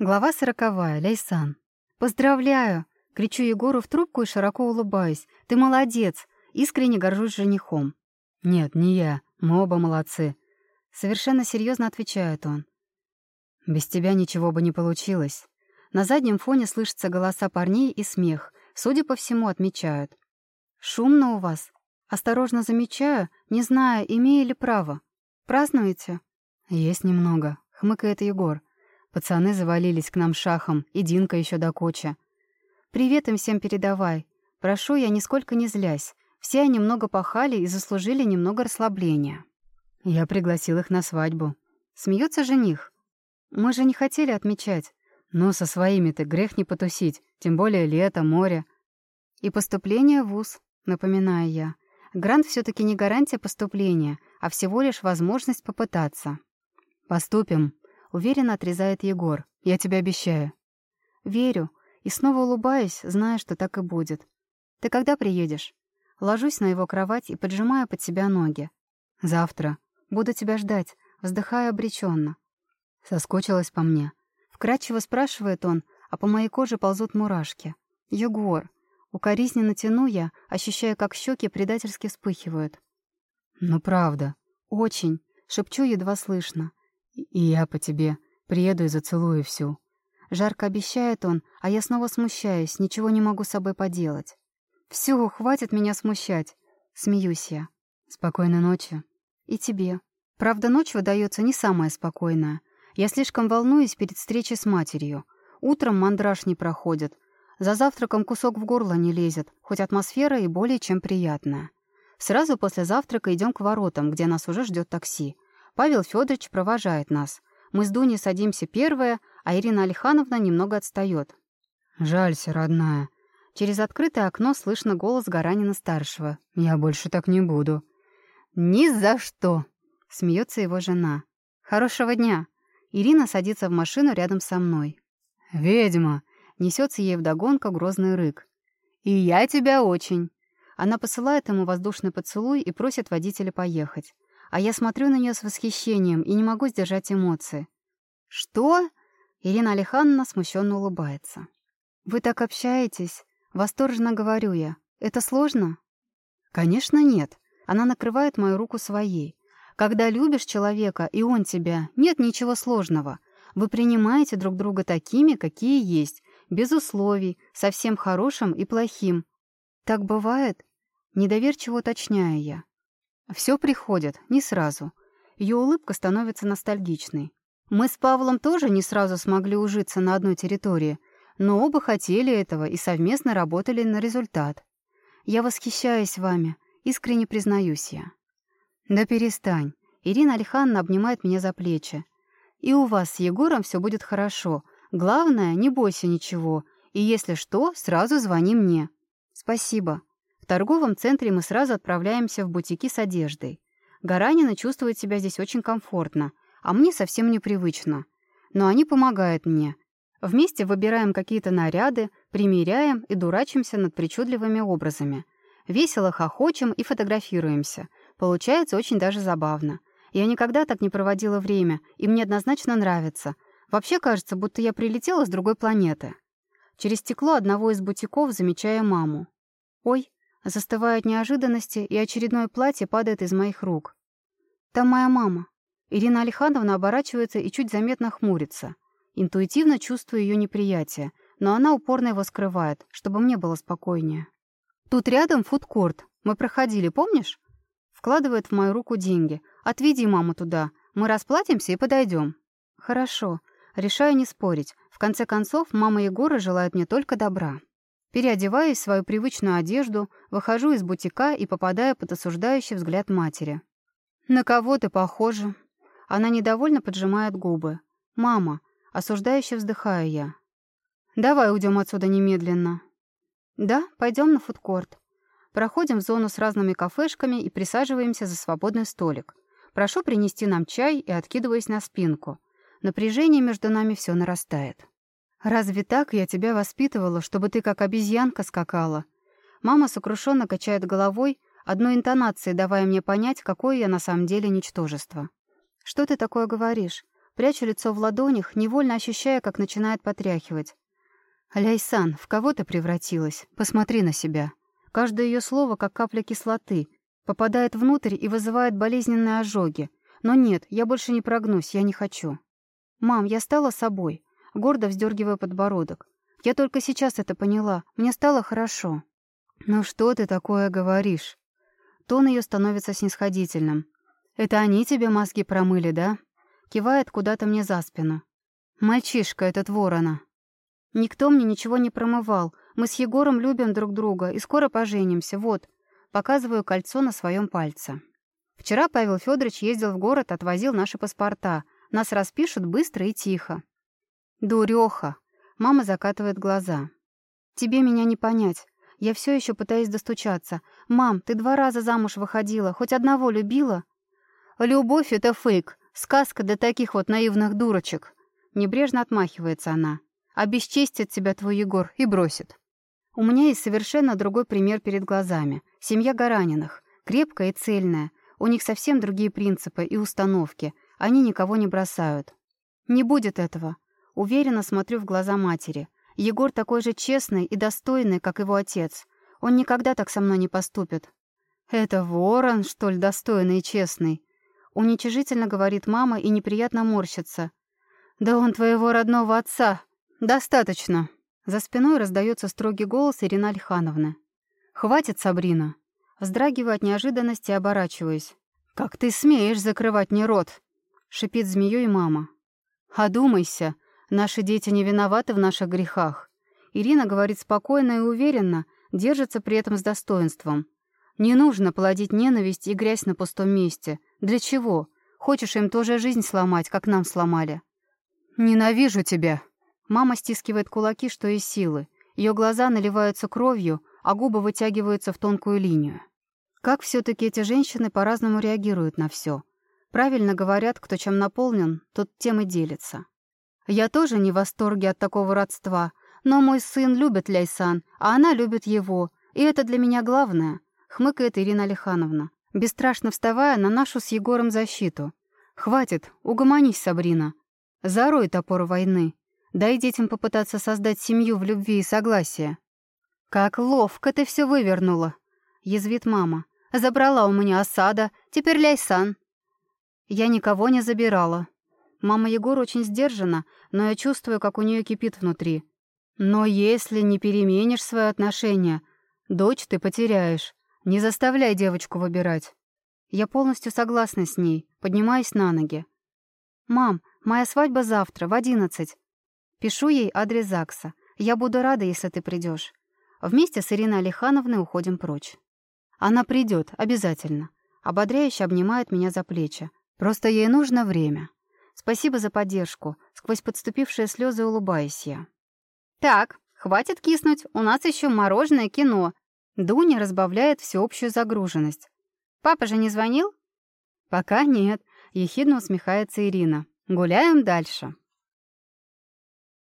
Глава сороковая. Лейсан. «Поздравляю!» — кричу Егору в трубку и широко улыбаюсь. «Ты молодец! Искренне горжусь женихом». «Нет, не я. Мы оба молодцы». Совершенно серьезно отвечает он. «Без тебя ничего бы не получилось». На заднем фоне слышатся голоса парней и смех. Судя по всему, отмечают. «Шумно у вас?» Осторожно замечаю, не зная, имею ли право. «Празднуете?» «Есть немного», — хмыкает Егор. Пацаны завалились к нам шахом, и Динка еще до куча. «Привет им всем передавай. Прошу я, нисколько не злясь. Все они много пахали и заслужили немного расслабления». Я пригласил их на свадьбу. Смеется жених. Мы же не хотели отмечать. Ну, со своими-то грех не потусить, тем более лето, море. И поступление в ВУЗ, напоминаю я. Грант все таки не гарантия поступления, а всего лишь возможность попытаться. «Поступим», — уверенно отрезает Егор. «Я тебе обещаю». «Верю. И снова улыбаюсь, зная, что так и будет. Ты когда приедешь?» Ложусь на его кровать и поджимаю под себя ноги. «Завтра. Буду тебя ждать», вздыхаю обреченно. Соскучилась по мне. Вкратчиво спрашивает он, а по моей коже ползут мурашки. «Егор». Укоризненно тяну я, ощущая, как щеки предательски вспыхивают. «Ну, правда». «Очень». Шепчу едва слышно. «И я по тебе. Приеду и зацелую всю». Жарко обещает он, а я снова смущаюсь, ничего не могу с собой поделать. «Всё, хватит меня смущать». Смеюсь я. «Спокойной ночи». «И тебе». Правда, ночь выдается не самая спокойная. Я слишком волнуюсь перед встречей с матерью. Утром мандраж не проходит. За завтраком кусок в горло не лезет, хоть атмосфера и более чем приятная. Сразу после завтрака идем к воротам, где нас уже ждет такси. Павел Федорович провожает нас. Мы с Дуней садимся первые, а Ирина Алихановна немного отстает. «Жалься, родная». Через открытое окно слышно голос Гаранина-старшего. «Я больше так не буду». «Ни за что!» — смеется его жена. «Хорошего дня!» Ирина садится в машину рядом со мной. «Ведьма!» — несется ей вдогонку грозный рык. «И я тебя очень!» Она посылает ему воздушный поцелуй и просит водителя поехать. А я смотрю на нее с восхищением и не могу сдержать эмоции. «Что?» — Ирина Алихановна смущенно улыбается. «Вы так общаетесь?» — восторженно говорю я. «Это сложно?» «Конечно, нет». Она накрывает мою руку своей. Когда любишь человека, и он тебя, нет ничего сложного. Вы принимаете друг друга такими, какие есть, без условий, совсем хорошим и плохим. Так бывает? Недоверчиво уточняю я. Все приходит, не сразу. Ее улыбка становится ностальгичной. Мы с Павлом тоже не сразу смогли ужиться на одной территории, но оба хотели этого и совместно работали на результат. Я восхищаюсь вами, искренне признаюсь я. «Да перестань». Ирина Алихановна обнимает меня за плечи. «И у вас с Егором все будет хорошо. Главное, не бойся ничего. И если что, сразу звони мне». «Спасибо». Торговом центре мы сразу отправляемся в бутики с одеждой. Гаранина чувствует себя здесь очень комфортно, а мне совсем непривычно. Но они помогают мне. Вместе выбираем какие-то наряды, примеряем и дурачимся над причудливыми образами. Весело хохочем и фотографируемся — Получается очень даже забавно. Я никогда так не проводила время, и мне однозначно нравится. Вообще кажется, будто я прилетела с другой планеты. Через стекло одного из бутиков замечаю маму. Ой, застываю от неожиданности, и очередное платье падает из моих рук. Там моя мама. Ирина Алихановна оборачивается и чуть заметно хмурится. Интуитивно чувствую ее неприятие, но она упорно его скрывает, чтобы мне было спокойнее. Тут рядом фудкорт. Мы проходили, помнишь? Вкладывает в мою руку деньги. «Отведи маму туда. Мы расплатимся и подойдем». «Хорошо». Решаю не спорить. В конце концов, мама Егора желает мне только добра. Переодеваюсь в свою привычную одежду, выхожу из бутика и попадаю под осуждающий взгляд матери. «На кого ты похожа?» Она недовольно поджимает губы. «Мама!» Осуждающе вздыхаю я. «Давай уйдем отсюда немедленно». «Да, пойдем на фудкорт». Проходим в зону с разными кафешками и присаживаемся за свободный столик. Прошу принести нам чай и откидываюсь на спинку. Напряжение между нами все нарастает. «Разве так я тебя воспитывала, чтобы ты как обезьянка скакала?» Мама сокрушенно качает головой, одной интонацией давая мне понять, какое я на самом деле ничтожество. «Что ты такое говоришь?» Прячу лицо в ладонях, невольно ощущая, как начинает потряхивать. «Ляйсан, в кого ты превратилась? Посмотри на себя». Каждое ее слово, как капля кислоты, попадает внутрь и вызывает болезненные ожоги. Но нет, я больше не прогнусь, я не хочу. «Мам, я стала собой», гордо вздергивая подбородок. «Я только сейчас это поняла. Мне стало хорошо». «Ну что ты такое говоришь?» Тон ее становится снисходительным. «Это они тебе мозги промыли, да?» Кивает куда-то мне за спину. «Мальчишка этот ворона». «Никто мне ничего не промывал. Мы с Егором любим друг друга и скоро поженимся. Вот». Показываю кольцо на своем пальце. Вчера Павел Федорович ездил в город, отвозил наши паспорта. Нас распишут быстро и тихо. Дуреха. Мама закатывает глаза. Тебе меня не понять. Я все еще пытаюсь достучаться. Мам, ты два раза замуж выходила, хоть одного любила? Любовь — это фейк. Сказка для таких вот наивных дурочек. Небрежно отмахивается она. Обесчестит тебя твой Егор и бросит. У меня есть совершенно другой пример перед глазами. Семья Гараниных. Крепкая и цельная. У них совсем другие принципы и установки. Они никого не бросают. Не будет этого. Уверенно смотрю в глаза матери. Егор такой же честный и достойный, как его отец. Он никогда так со мной не поступит. «Это ворон, что ли, достойный и честный?» Уничижительно говорит мама и неприятно морщится. «Да он твоего родного отца. Достаточно!» За спиной раздается строгий голос Ирины Альхановны. «Хватит, Сабрина!» Вздрагиваю от неожиданности и оборачиваюсь. «Как ты смеешь закрывать мне рот?» — шипит змеей мама. «Одумайся, наши дети не виноваты в наших грехах». Ирина говорит спокойно и уверенно, держится при этом с достоинством. «Не нужно плодить ненависть и грязь на пустом месте. Для чего? Хочешь им тоже жизнь сломать, как нам сломали?» «Ненавижу тебя!» Мама стискивает кулаки, что из силы. Ее глаза наливаются кровью, а губы вытягиваются в тонкую линию. Как все-таки эти женщины по-разному реагируют на все. Правильно говорят, кто чем наполнен, тот тем и делится. Я тоже не в восторге от такого родства, но мой сын любит Ляйсан, а она любит его, и это для меня главное, хмыкает Ирина Алихановна, бесстрашно вставая на нашу с Егором защиту. Хватит, угомонись, Сабрина. Зарой топор войны. Дай детям попытаться создать семью в любви и согласии. «Как ловко ты все вывернула!» — язвит мама. «Забрала у меня осада, теперь ляйсан». Я никого не забирала. Мама Егор очень сдержана, но я чувствую, как у нее кипит внутри. Но если не переменишь свои отношения, дочь ты потеряешь. Не заставляй девочку выбирать. Я полностью согласна с ней, поднимаюсь на ноги. «Мам, моя свадьба завтра, в одиннадцать. Пишу ей адрес ЗАГСа. Я буду рада, если ты придешь. Вместе с Ириной Алихановной уходим прочь. Она придет, обязательно. Ободряюще обнимает меня за плечи. Просто ей нужно время. Спасибо за поддержку. Сквозь подступившие слезы улыбаюсь я. Так, хватит киснуть, у нас еще мороженое кино. Дуня разбавляет всеобщую загруженность. Папа же не звонил? Пока нет, ехидно усмехается Ирина. Гуляем дальше.